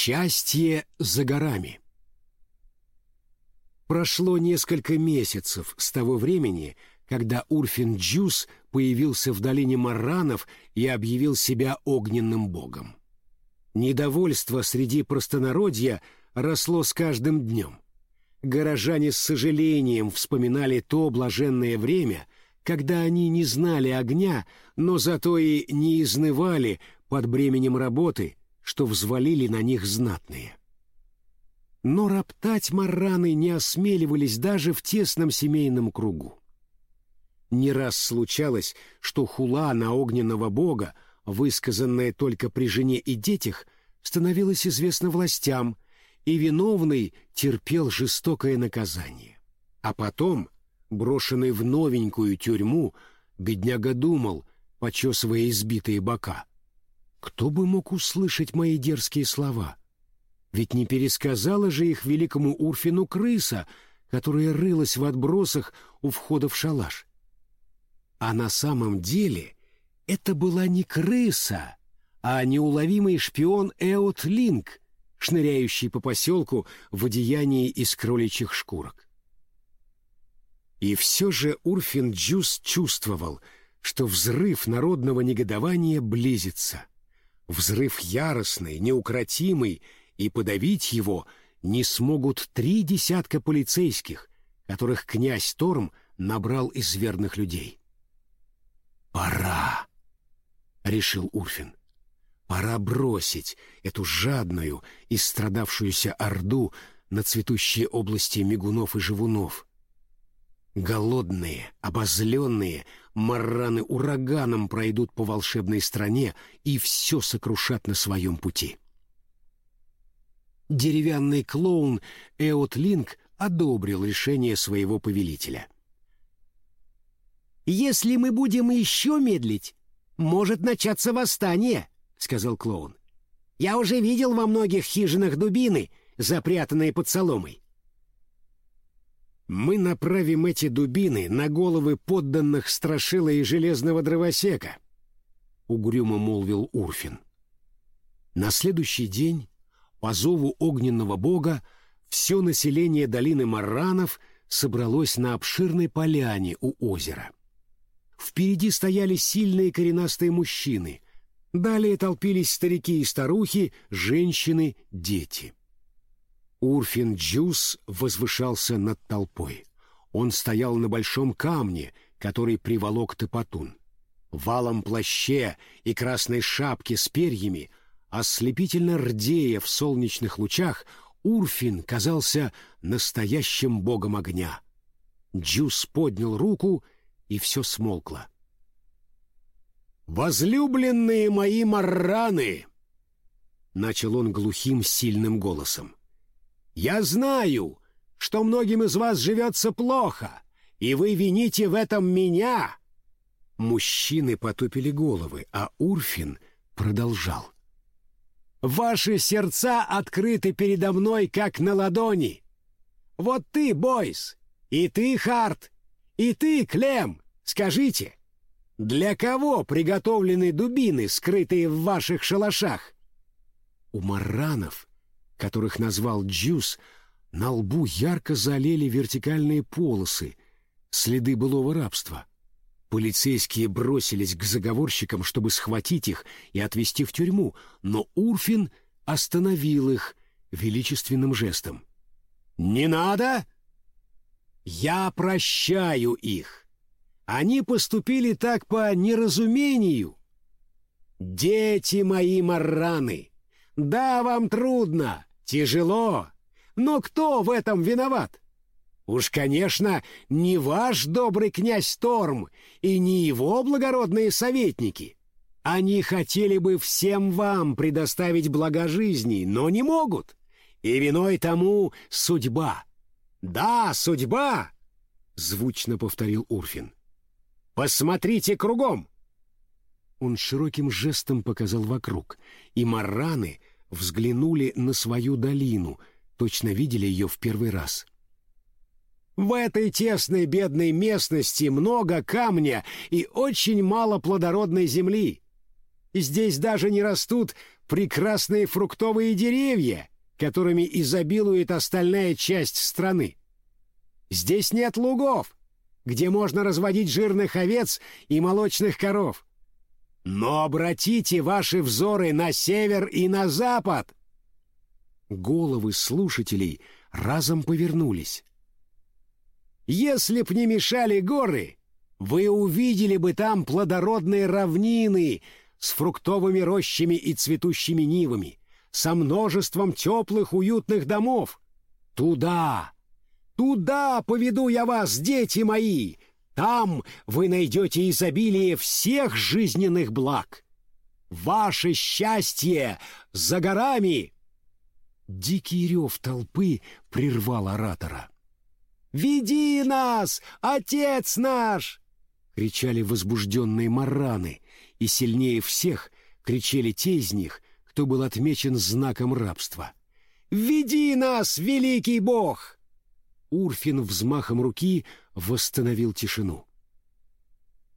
Счастье за горами. Прошло несколько месяцев с того времени, когда Урфин Джус появился в долине Марранов и объявил себя огненным богом. Недовольство среди простонародья росло с каждым днем. Горожане с сожалением вспоминали то блаженное время, когда они не знали огня, но зато и не изнывали под бременем работы что взвалили на них знатные. Но роптать марраны не осмеливались даже в тесном семейном кругу. Не раз случалось, что хула на огненного бога, высказанная только при жене и детях, становилась известна властям, и виновный терпел жестокое наказание. А потом, брошенный в новенькую тюрьму, бедняга думал, почесывая избитые бока, кто бы мог услышать мои дерзкие слова? Ведь не пересказала же их великому Урфину крыса, которая рылась в отбросах у входа в шалаш. А на самом деле это была не крыса, а неуловимый шпион Эот Линк, шныряющий по поселку в одеянии из кроличьих шкурок. И все же Урфин Джус чувствовал, что взрыв народного негодования близится — Взрыв яростный, неукротимый, и подавить его не смогут три десятка полицейских, которых князь Торм набрал из верных людей. «Пора!» — решил Урфин. «Пора бросить эту жадную и страдавшуюся орду на цветущие области мигунов и живунов. Голодные, обозленные, марраны ураганом пройдут по волшебной стране и все сокрушат на своем пути. Деревянный клоун Эот Линк одобрил решение своего повелителя. «Если мы будем еще медлить, может начаться восстание», — сказал клоун. «Я уже видел во многих хижинах дубины, запрятанные под соломой. Мы направим эти дубины на головы подданных Страшила и Железного Дровосека, — угрюмо молвил Урфин. На следующий день, по зову огненного бога, все население долины Марранов собралось на обширной поляне у озера. Впереди стояли сильные коренастые мужчины, далее толпились старики и старухи, женщины, дети. Урфин Джус возвышался над толпой. Он стоял на большом камне, который приволок Топотун. В алом плаще и красной шапке с перьями, ослепительно рдея в солнечных лучах, Урфин казался настоящим богом огня. Джус поднял руку, и все смолкло. «Возлюбленные мои марраны!» — начал он глухим, сильным голосом. Я знаю, что многим из вас живется плохо, и вы вините в этом меня. Мужчины потупили головы, а Урфин продолжал. Ваши сердца открыты передо мной, как на ладони. Вот ты, Бойс, и ты, Харт, и ты, Клем, скажите, для кого приготовлены дубины, скрытые в ваших шалашах? У марранов которых назвал Джус, на лбу ярко залили вертикальные полосы, следы былого рабства. Полицейские бросились к заговорщикам, чтобы схватить их и отвезти в тюрьму, но Урфин остановил их величественным жестом. «Не надо! Я прощаю их. Они поступили так по неразумению. Дети мои марраны, да, вам трудно, Тяжело. Но кто в этом виноват? Уж, конечно, не ваш добрый князь Торм и не его благородные советники. Они хотели бы всем вам предоставить блага жизни, но не могут. И виной тому судьба. Да, судьба, звучно повторил Урфин. Посмотрите кругом. Он широким жестом показал вокруг, и марраны взглянули на свою долину, точно видели ее в первый раз. В этой тесной бедной местности много камня и очень мало плодородной земли. Здесь даже не растут прекрасные фруктовые деревья, которыми изобилует остальная часть страны. Здесь нет лугов, где можно разводить жирных овец и молочных коров. Но обратите ваши взоры на север и на запад. Головы слушателей разом повернулись. Если б не мешали горы, вы увидели бы там плодородные равнины с фруктовыми рощами и цветущими нивами, со множеством теплых уютных домов. Туда, туда поведу я вас, дети мои. Там вы найдете изобилие всех жизненных благ. Ваше счастье за горами!» Дикий рев толпы прервал оратора. «Веди нас, отец наш!» — кричали возбужденные мараны, и сильнее всех кричали те из них, кто был отмечен знаком рабства. «Веди нас, великий бог!» Урфин взмахом руки восстановил тишину.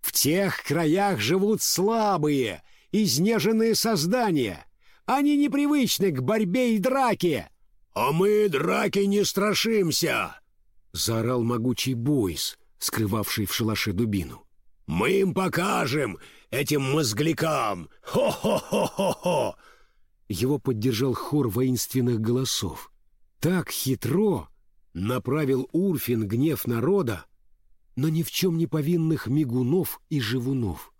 «В тех краях живут слабые, изнеженные создания. Они непривычны к борьбе и драке». «А мы драки не страшимся!» — заорал могучий Бойс, скрывавший в шалаше дубину. «Мы им покажем, этим мозглякам! Хо-хо-хо-хо-хо!» Его поддержал хор воинственных голосов. Так хитро направил Урфин гнев народа на ни в чем не повинных мигунов и живунов.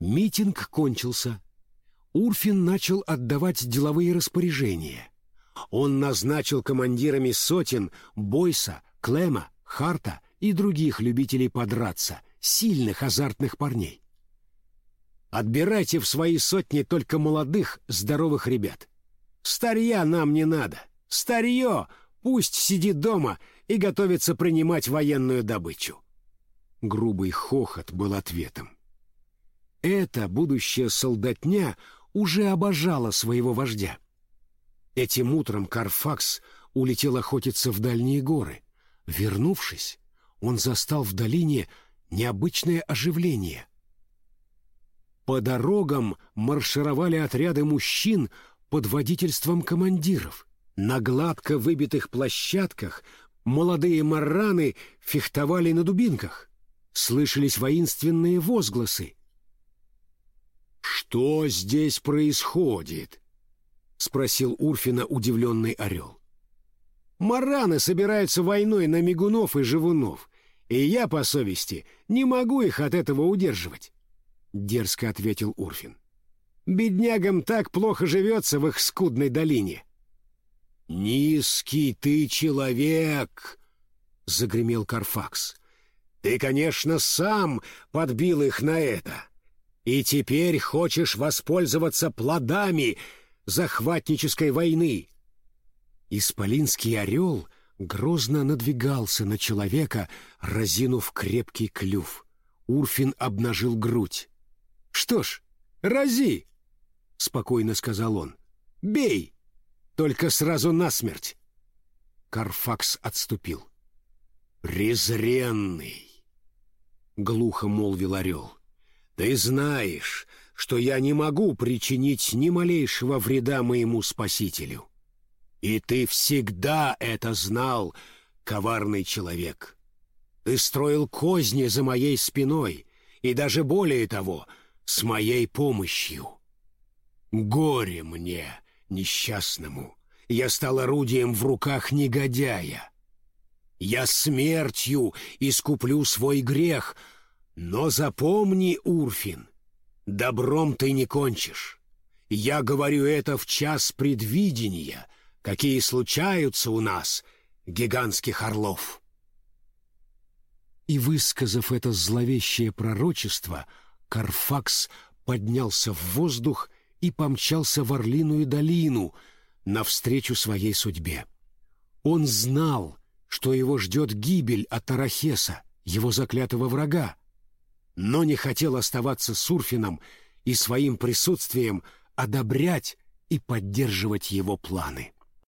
Митинг кончился. Урфин начал отдавать деловые распоряжения. Он назначил командирами сотен Бойса, Клема, Харта и других любителей подраться, сильных азартных парней. Отбирайте в свои сотни только молодых, здоровых ребят. Старья нам не надо. Старье пусть сидит дома и готовится принимать военную добычу. Грубый хохот был ответом. Эта будущая солдатня уже обожала своего вождя. Этим утром Карфакс улетел охотиться в дальние горы. Вернувшись, он застал в долине необычное оживление. По дорогам маршировали отряды мужчин под водительством командиров. На гладко выбитых площадках молодые марраны фехтовали на дубинках. Слышались воинственные возгласы. «Что здесь происходит?» — спросил Урфина удивленный орел. «Мараны собираются войной на мигунов и живунов, и я, по совести, не могу их от этого удерживать», — дерзко ответил Урфин. «Беднягам так плохо живется в их скудной долине». «Низкий ты человек!» — загремел Карфакс. «Ты, конечно, сам подбил их на это, и теперь хочешь воспользоваться плодами захватнической войны. Исполинский орел грозно надвигался на человека, разинув крепкий клюв. Урфин обнажил грудь. «Что ж, рази!» — спокойно сказал он. «Бей! Только сразу насмерть!» Карфакс отступил. «Презренный!» — глухо молвил орел. «Ты знаешь, что я не могу причинить ни малейшего вреда моему спасителю. И ты всегда это знал, коварный человек. Ты строил козни за моей спиной, и даже более того, с моей помощью. Горе мне, несчастному, я стал орудием в руках негодяя. Я смертью искуплю свой грех, но запомни, Урфин, Добром ты не кончишь. Я говорю это в час предвидения, какие случаются у нас, гигантских орлов. И, высказав это зловещее пророчество, Карфакс поднялся в воздух и помчался в Орлиную долину навстречу своей судьбе. Он знал, что его ждет гибель от Арахеса, его заклятого врага, но не хотел оставаться с Урфином и своим присутствием одобрять и поддерживать его планы.